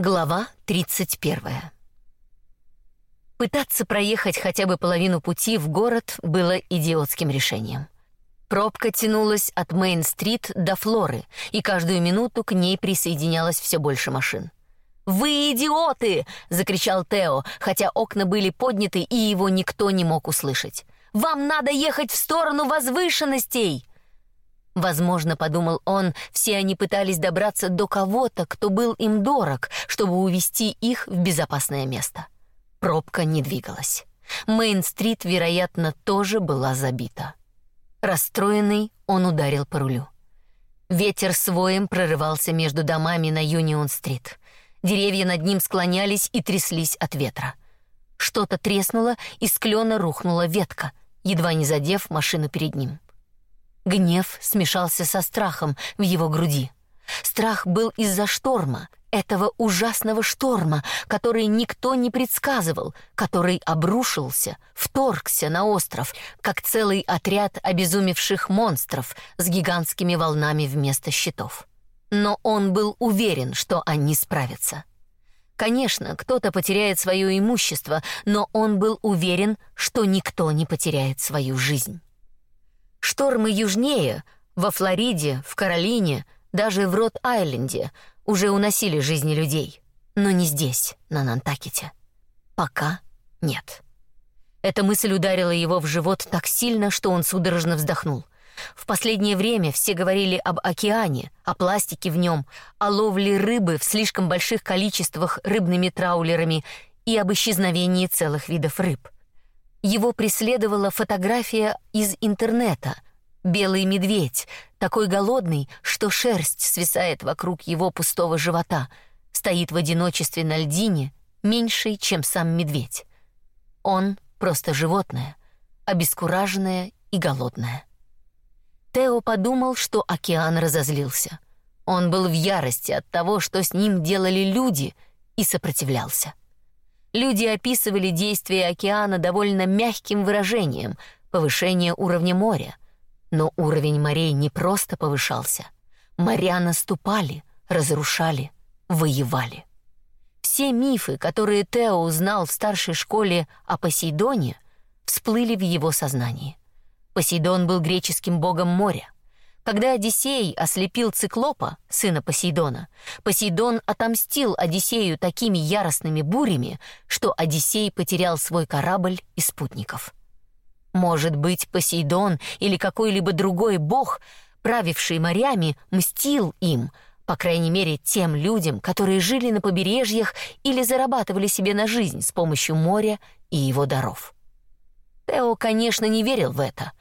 Глава 31. Пытаться проехать хотя бы половину пути в город было идиотским решением. Пробка тянулась от Мейн-стрит до Флоры, и каждую минуту к ней присоединялось все больше машин. «Вы идиоты!» — закричал Тео, хотя окна были подняты, и его никто не мог услышать. «Вам надо ехать в сторону возвышенностей!» Возможно, подумал он, все они пытались добраться до кого-то, кто был им дорог, чтобы увести их в безопасное место. Пробка не двигалась. Мейн-стрит, вероятно, тоже была забита. Расстроенный, он ударил по рулю. Ветер с воем прорывался между домами на Юнион-стрит. Деревья над ним склонялись и тряслись от ветра. Что-то треснуло, и с клена рухнула ветка, едва не задев машину перед ним. Гнев смешался со страхом в его груди. Страх был из-за шторма, этого ужасного шторма, который никто не предсказывал, который обрушился, вторгся на остров, как целый отряд обезумевших монстров с гигантскими волнами вместо щитов. Но он был уверен, что они справятся. Конечно, кто-то потеряет свое имущество, но он был уверен, что никто не потеряет свою жизнь. Штормы южнее, во Флориде, в Каролине, даже в Рот-Айленде уже уносили жизни людей, но не здесь, на Нантакете. Пока нет. Эта мысль ударила его в живот так сильно, что он судорожно вздохнул. В последнее время все говорили об океане, о пластике в нем, о ловле рыбы в слишком больших количествах рыбными траулерами и об исчезновении целых видов рыб. Его преследовала фотография из интернета. Белый медведь, такой голодный, что шерсть свисает вокруг его пустого живота, стоит в одиночестве на льдине, меньшей, чем сам медведь. Он просто животное, обескураженное и голодное. Тео подумал, что океан разозлился. Он был в ярости от того, что с ним делали люди, и сопротивлялся. Люди описывали действия океана довольно мягким выражением повышение уровня моря. Но уровень морей не просто повышался. Моря наступали, разрушали, воевали. Все мифы, которые Тео узнал в старшей школе о Посейдоне, всплыли в его сознании. Посейдон был греческим богом моря. Когда Одиссей ослепил Циклопа, сына Посейдона, Посейдон отомстил Одиссею такими яростными бурями, что Одиссей потерял свой корабль и спутников. Может быть, Посейдон или какой-либо другой бог, правивший морями, мстил им, по крайней мере, тем людям, которые жили на побережьях или зарабатывали себе на жизнь с помощью моря и его даров. Тео, конечно, не верил в это,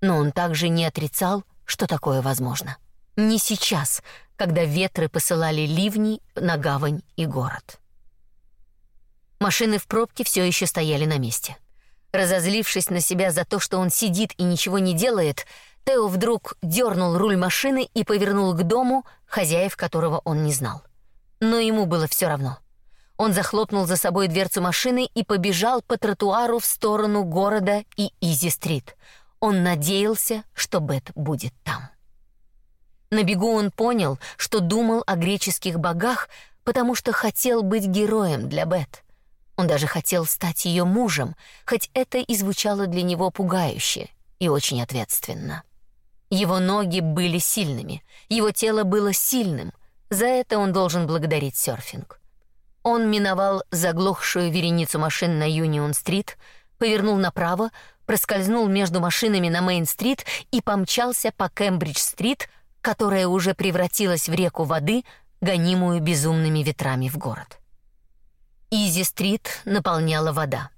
но он также не отрицал, что такое возможно. Не сейчас, когда ветры посылали ливни на гавань и город. Машины в пробке все еще стояли на месте. Разозлившись на себя за то, что он сидит и ничего не делает, Тео вдруг дернул руль машины и повернул к дому, хозяев которого он не знал. Но ему было все равно. Он захлопнул за собой дверцу машины и побежал по тротуару в сторону города и Изи-стрит. Он надеялся, что Бет будет там. На бегу он понял, что думал о греческих богах, потому что хотел быть героем для Бет. Он даже хотел стать ее мужем, хоть это и звучало для него пугающе и очень ответственно. Его ноги были сильными, его тело было сильным. За это он должен благодарить серфинг. Он миновал заглохшую вереницу машин на Юнион-стрит, повернул направо, проскользнул между машинами на Мейн-стрит и помчался по Кембридж-стрит, которая уже превратилась в реку воды, гонимую безумными ветрами в город. Изи-стрит наполняла вода.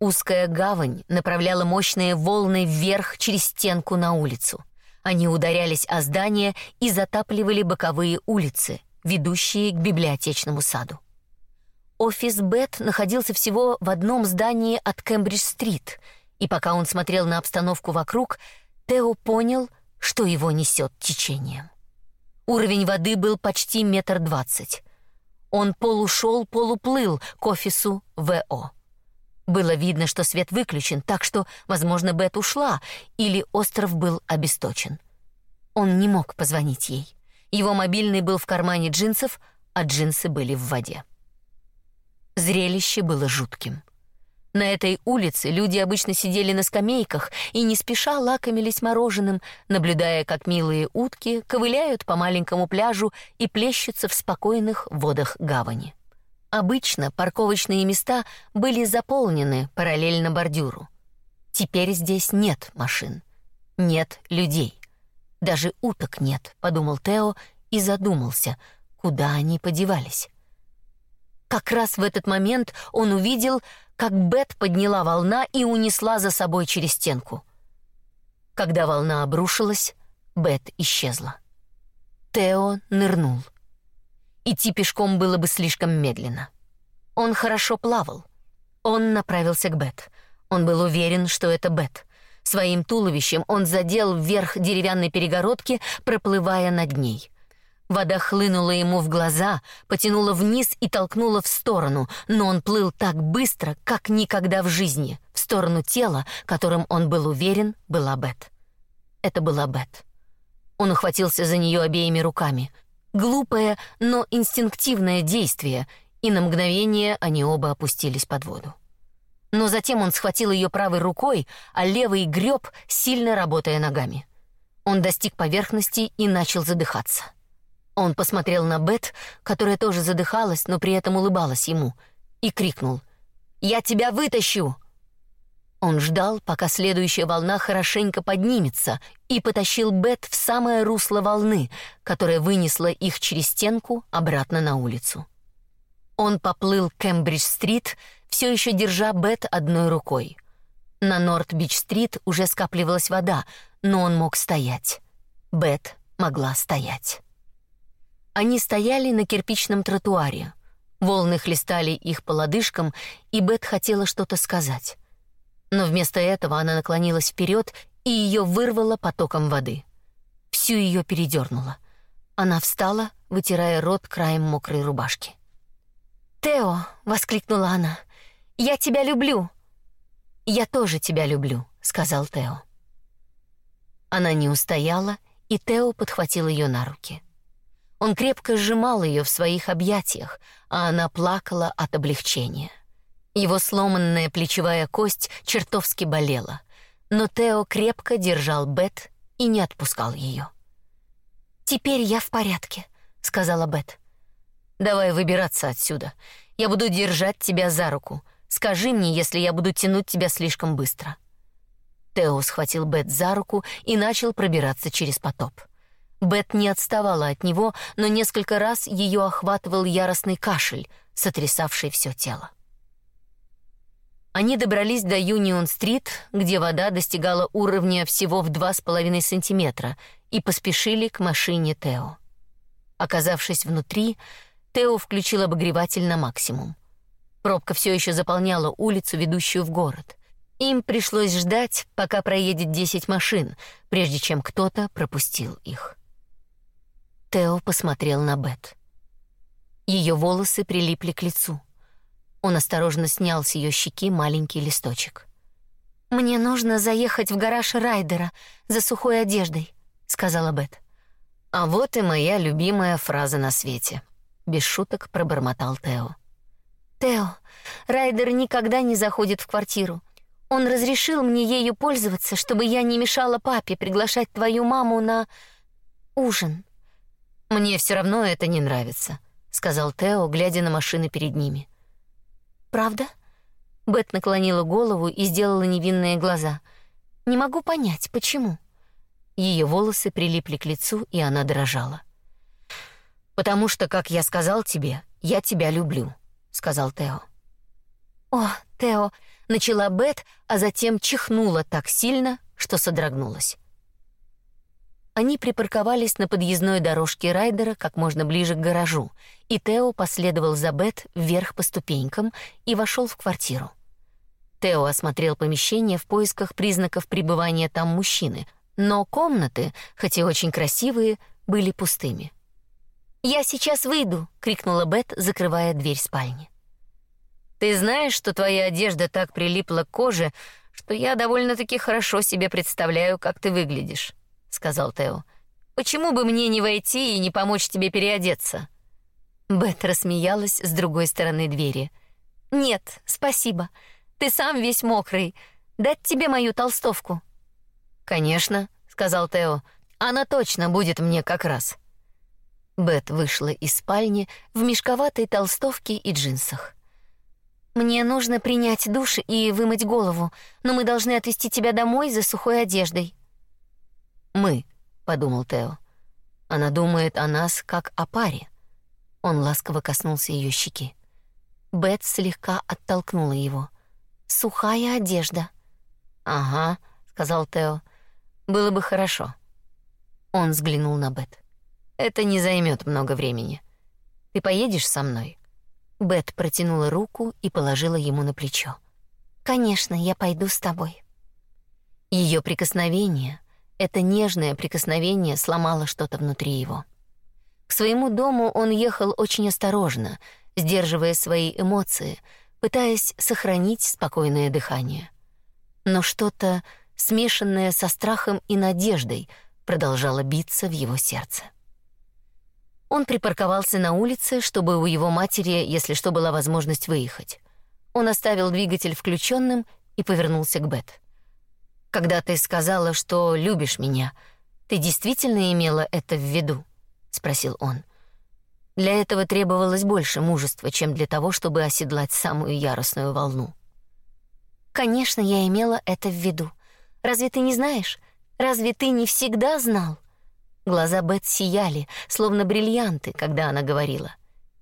Узкая гавань направляла мощные волны вверх через стенку на улицу. Они ударялись о здания и затапливали боковые улицы, ведущие к библиотечному саду. Офис Бет находился всего в одном здании от Кембридж-стрит — и пока он смотрел на обстановку вокруг, Тео понял, что его несет течением. Уровень воды был почти метр двадцать. Он полушел, полуплыл к офису ВО. Было видно, что свет выключен, так что, возможно, Бет ушла или остров был обесточен. Он не мог позвонить ей. Его мобильный был в кармане джинсов, а джинсы были в воде. Зрелище было жутким. На этой улице люди обычно сидели на скамейках и не спеша лакомились мороженым, наблюдая, как милые утки ковыляют по маленькому пляжу и плещутся в спокойных водах гавани. Обычно парковочные места были заполнены параллельно бордюру. Теперь здесь нет машин, нет людей. Даже уток нет, подумал Тео и задумался, куда они подевались. Как раз в этот момент он увидел, как Бет подняла волна и унесла за собой через стенку. Когда волна обрушилась, Бет исчезла. Тео нырнул. Идти пешком было бы слишком медленно. Он хорошо плавал. Он направился к Бет. Он был уверен, что это Бет. Своим туловищем он задел вверх деревянной перегородки, проплывая над ней. Вода хлынула ему в глаза, потянула вниз и толкнула в сторону, но он плыл так быстро, как никогда в жизни, в сторону тела, которым он был уверен, была Бет. Это была Бет. Он ухватился за нее обеими руками. Глупое, но инстинктивное действие, и на мгновение они оба опустились под воду. Но затем он схватил ее правой рукой, а левый греб, сильно работая ногами. Он достиг поверхности и начал задыхаться. Он посмотрел на Бет, которая тоже задыхалась, но при этом улыбалась ему, и крикнул: "Я тебя вытащу!" Он ждал, пока следующая волна хорошенько поднимется, и потащил Бет в самое русло волны, которая вынесла их через стенку обратно на улицу. Он поплыл Кембридж-стрит, все еще держа Бет одной рукой. На Норт-Бич-стрит уже скапливалась вода, но он мог стоять. Бет могла стоять. Они стояли на кирпичном тротуаре. Волны хлестали их по лодыжкам, и Бет хотела что-то сказать. Но вместо этого она наклонилась вперед, и ее вырвало потоком воды. Всю ее передернуло. Она встала, вытирая рот краем мокрой рубашки. «Тео!» — воскликнула она. «Я тебя люблю!» «Я тоже тебя люблю», — сказал Тео. Она не устояла, и Тео подхватил ее на руки. Он крепко сжимал ее в своих объятиях, а она плакала от облегчения. Его сломанная плечевая кость чертовски болела, но Тео крепко держал Бет и не отпускал ее. «Теперь я в порядке», — сказала Бет. «Давай выбираться отсюда. Я буду держать тебя за руку. Скажи мне, если я буду тянуть тебя слишком быстро». Тео схватил Бет за руку и начал пробираться через потоп. Бет не отставала от него, но несколько раз ее охватывал яростный кашель, сотрясавший все тело. Они добрались до Юнион-стрит, где вода достигала уровня всего в два с половиной сантиметра, и поспешили к машине Тео. Оказавшись внутри, Тео включил обогреватель на максимум. Пробка все еще заполняла улицу, ведущую в город. Им пришлось ждать, пока проедет 10 машин, прежде чем кто-то пропустил их. Тео посмотрел на Бет. Ее волосы прилипли к лицу. Он осторожно снял с ее щеки маленький листочек. Мне нужно заехать в гараж Райдера за сухой одеждой, сказала Бет. А вот и моя любимая фраза на свете, без шуток пробормотал Тео. Тео, Райдер никогда не заходит в квартиру. Он разрешил мне ею пользоваться, чтобы я не мешала папе приглашать твою маму на ужин. Мне все равно это не нравится, сказал Тео, глядя на машины перед ними. Правда? Бет наклонила голову и сделала невинные глаза. Не могу понять, почему. Ее волосы прилипли к лицу, и она дрожала. Потому что, как я сказал тебе, я тебя люблю, сказал Тео. О, Тео, начала Бет, а затем чихнула так сильно, что содрогнулась. Они припарковались на подъездной дорожке Райдера как можно ближе к гаражу, и Тео последовал за Бет вверх по ступенькам и вошел в квартиру. Тео осмотрел помещение в поисках признаков пребывания там мужчины, но комнаты, хоть и очень красивые, были пустыми. «Я сейчас выйду!» — крикнула Бет, закрывая дверь спальни. «Ты знаешь, что твоя одежда так прилипла к коже, что я довольно-таки хорошо себе представляю, как ты выглядишь сказал Тео. Почему бы мне не войти и не помочь тебе переодеться? Бет рассмеялась с другой стороны двери. Нет, спасибо. Ты сам весь мокрый. Дать тебе мою толстовку. Конечно, сказал Тео. Она точно будет мне как раз. Бет вышла из спальни в мешковатой толстовке и джинсах. Мне нужно принять душ и вымыть голову, но мы должны отвезти тебя домой за сухой одеждой. Мы, подумал Тео. Она думает о нас как о паре. Он ласково коснулся ее щеки. Бет слегка оттолкнула его. Сухая одежда. Ага, сказал Тео. Было бы хорошо. Он взглянул на Бет. Это не займет много времени. Ты поедешь со мной? Бет протянула руку и положила ему на плечо. Конечно, я пойду с тобой. Ее прикосновение, это нежное прикосновение сломало что-то внутри его. К своему дому он ехал очень осторожно, сдерживая свои эмоции, пытаясь сохранить спокойное дыхание. Но что-то, смешанное со страхом и надеждой, продолжало биться в его сердце. Он припарковался на улице, чтобы у его матери, если что, была возможность выехать. Он оставил двигатель включенным и повернулся к Бет. Когда ты сказала, что любишь меня, ты действительно имела это в виду? спросил он. Для этого требовалось больше мужества, чем для того, чтобы оседлать самую яростную волну. Конечно, я имела это в виду. Разве ты не знаешь? Разве ты не всегда знал? Глаза Бет сияли, словно бриллианты, когда она говорила.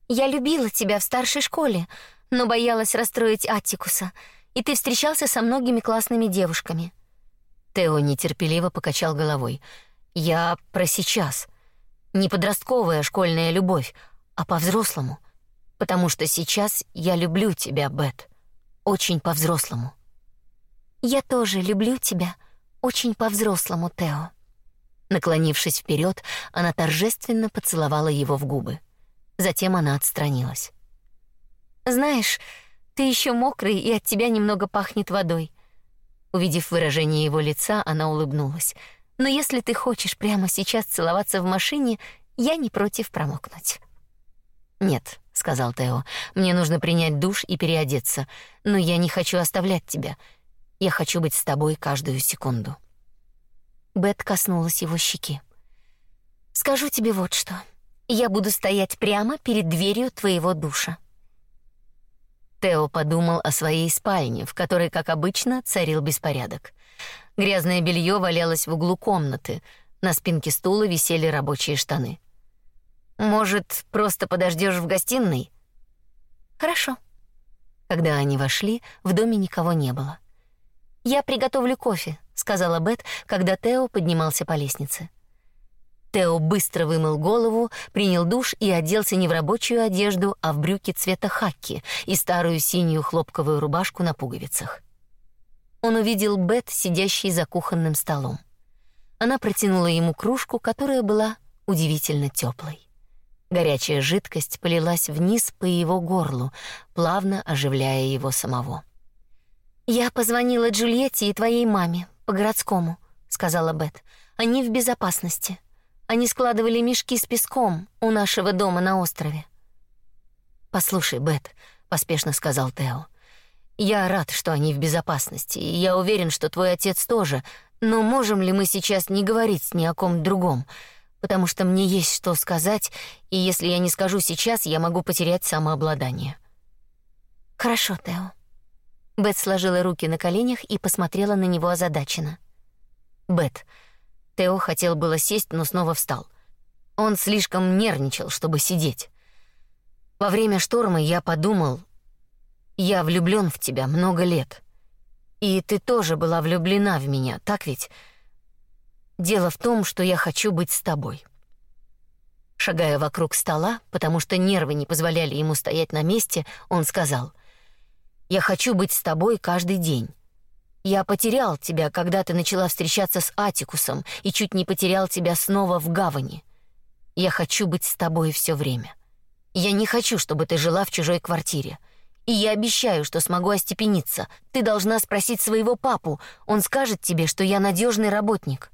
«Я любила тебя в старшей школе, но боялась расстроить Аттикуса, и ты встречался со многими классными девушками». Тео нетерпеливо покачал головой. «Я про сейчас. Не подростковая школьная любовь, а по-взрослому. Потому что сейчас я люблю тебя, Бет. Очень по-взрослому». «Я тоже люблю тебя, очень по-взрослому, Тео». Наклонившись вперед, она торжественно поцеловала его в губы. Затем она отстранилась. Знаешь, ты еще мокрый, и от тебя немного пахнет водой. Увидев выражение его лица, она улыбнулась. Но если ты хочешь прямо сейчас целоваться в машине, я не против промокнуть. Нет, сказал Тео. Мне нужно принять душ и переодеться, но я не хочу оставлять тебя. Я хочу быть с тобой каждую секунду. Бет коснулась его щеки. Скажу тебе вот что. Я буду стоять прямо перед дверью твоего душа. Тео подумал о своей спальне, в которой, как обычно, царил беспорядок. Грязное белье валялось в углу комнаты, на спинке стула висели рабочие штаны. Может, просто подождешь в гостиной? Хорошо. Когда они вошли, в доме никого не было. Я приготовлю кофе, сказала Бет, когда Тео поднимался по лестнице. Тео быстро вымыл голову, принял душ и оделся не в рабочую одежду, а в брюки цвета хаки и старую синюю хлопковую рубашку на пуговицах. Он увидел Бет, сидящей за кухонным столом. Она протянула ему кружку, которая была удивительно теплой. Горячая жидкость полилась вниз по его горлу, плавно оживляя его самого. Я позвонила Джульетте и твоей маме, по-городскому», — сказала Бет. «Они в безопасности. Они складывали мешки с песком у нашего дома на острове». «Послушай, Бет», — поспешно сказал Тео. «Я рад, что они в безопасности, и я уверен, что твой отец тоже, но можем ли мы сейчас не говорить ни о ком другом, потому что мне есть что сказать, и если я не скажу сейчас, я могу потерять самообладание». «Хорошо, Тео», Бет сложила руки на коленях и посмотрела на него озадаченно. Бет. Тео хотел было сесть, но снова встал. Он слишком нервничал, чтобы сидеть. Во время шторма я подумал, я влюблён в тебя много лет. И ты тоже была влюблена в меня, так ведь? Дело в том, что я хочу быть с тобой. Шагая вокруг стола, потому что нервы не позволяли ему стоять на месте, он сказал: я хочу быть с тобой каждый день. Я потерял тебя, когда ты начала встречаться с Атикусом, и чуть не потерял тебя снова в гавани. Я хочу быть с тобой все время. Я не хочу, чтобы ты жила в чужой квартире. И я обещаю, что смогу остепениться. Ты должна спросить своего папу. Он скажет тебе, что я надежный работник.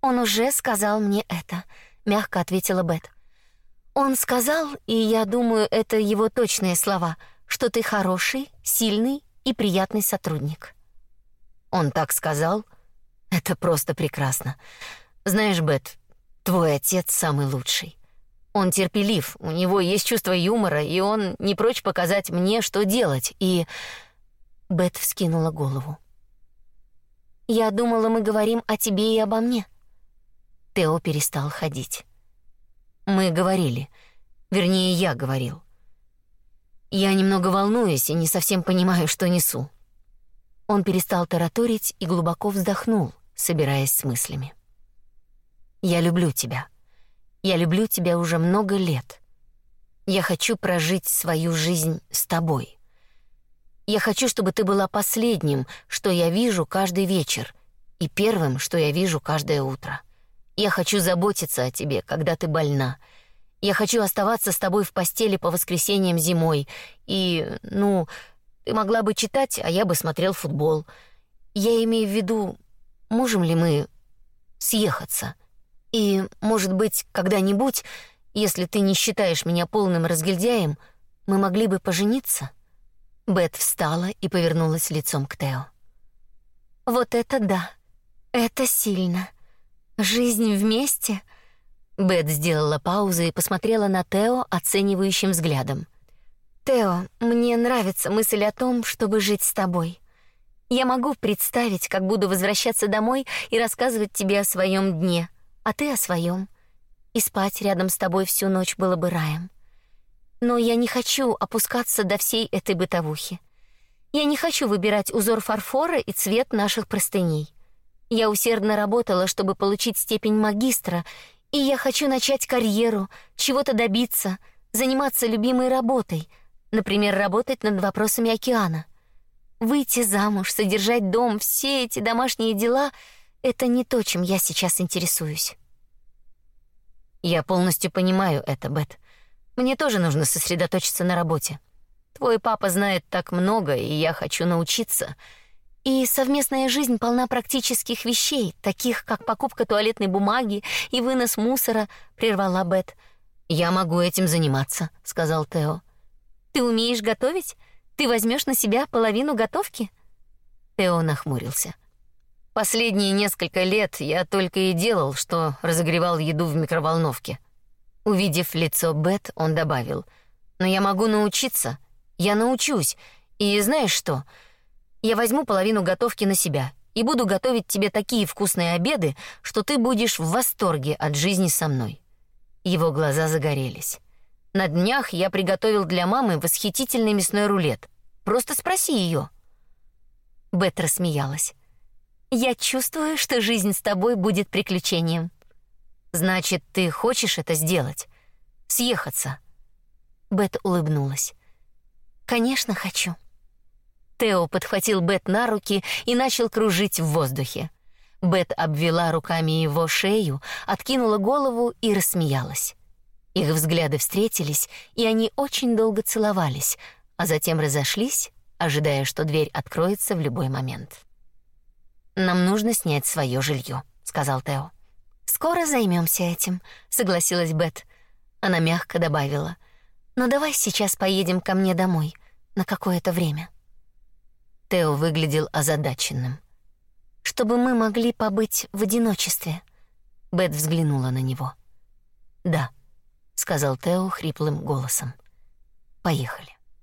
Он уже сказал мне это, мягко ответила Бет. Он сказал, и я думаю, это его точные слова что ты хороший, сильный и приятный сотрудник. Он так сказал. Это просто прекрасно. Знаешь, Бет, твой отец самый лучший. Он терпелив, у него есть чувство юмора, и он не прочь показать мне, что делать. И Бет вскинула голову. Я думала, мы говорим о тебе и обо мне. Тео перестал ходить. Мы говорили. Вернее, я говорил. Я немного волнуюсь и не совсем понимаю, что несу. Он перестал тараторить и глубоко вздохнул, собираясь с мыслями. Я люблю тебя. Я люблю тебя уже много лет. Я хочу прожить свою жизнь с тобой. Я хочу, чтобы ты была последним, что я вижу каждый вечер, и первым, что я вижу каждое утро. Я хочу заботиться о тебе, когда ты больна. Я хочу оставаться с тобой в постели по воскресеньям зимой. И, ну, ты могла бы читать, а я бы смотрел футбол. Я имею в виду, можем ли мы съехаться? И, может быть, когда-нибудь, если ты не считаешь меня полным разгильдяем, мы могли бы пожениться? Бет встала и повернулась лицом к Тео. Вот это да. Это сильно. Жизнь вместе — Бет сделала паузу и посмотрела на Тео оценивающим взглядом. Тео, мне нравится мысль о том, чтобы жить с тобой. Я могу представить, как буду возвращаться домой и рассказывать тебе о своем дне, а ты о своем. И спать рядом с тобой всю ночь было бы раем. Но я не хочу опускаться до всей этой бытовухи. Я не хочу выбирать узор фарфора и цвет наших простыней. Я усердно работала, чтобы получить степень магистра и я хочу начать карьеру, чего-то добиться, заниматься любимой работой, например, работать над вопросами океана. Выйти замуж, содержать дом, все эти домашние дела — это не то, чем я сейчас интересуюсь. Я полностью понимаю это, Бет. Мне тоже нужно сосредоточиться на работе. Твой папа знает так много, и я хочу научиться — и совместная жизнь полна практических вещей, таких как покупка туалетной бумаги и вынос мусора, прервала Бет. Я могу этим заниматься, сказал Тео. Ты умеешь готовить? Ты возьмешь на себя половину готовки? Тео нахмурился. Последние несколько лет я только и делал, что разогревал еду в микроволновке. Увидев лицо Бет, он добавил: "Но я могу научиться. Я научусь. И знаешь что? Я возьму половину готовки на себя и буду готовить тебе такие вкусные обеды, что ты будешь в восторге от жизни со мной. Его глаза загорелись. На днях я приготовил для мамы восхитительный мясной рулет. Просто спроси ее. Бет рассмеялась. Я чувствую, что жизнь с тобой будет приключением. Значит, ты хочешь это сделать? Съехаться? Бет улыбнулась. Конечно, хочу. Тео подхватил Бет на руки и начал кружить в воздухе. Бет обвела руками его шею, откинула голову и рассмеялась. Их взгляды встретились, и они очень долго целовались, а затем разошлись, ожидая, что дверь откроется в любой момент. Нам нужно снять свое жилье, сказал Тео. Скоро займемся этим, согласилась Бет. Она мягко добавила: "Но давай сейчас поедем ко мне домой на какое-то время". Тео выглядел озадаченным. Чтобы мы могли побыть в одиночестве. Бет взглянула на него. "Да", сказал Тео хриплым голосом. "Поехали".